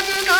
Adonai.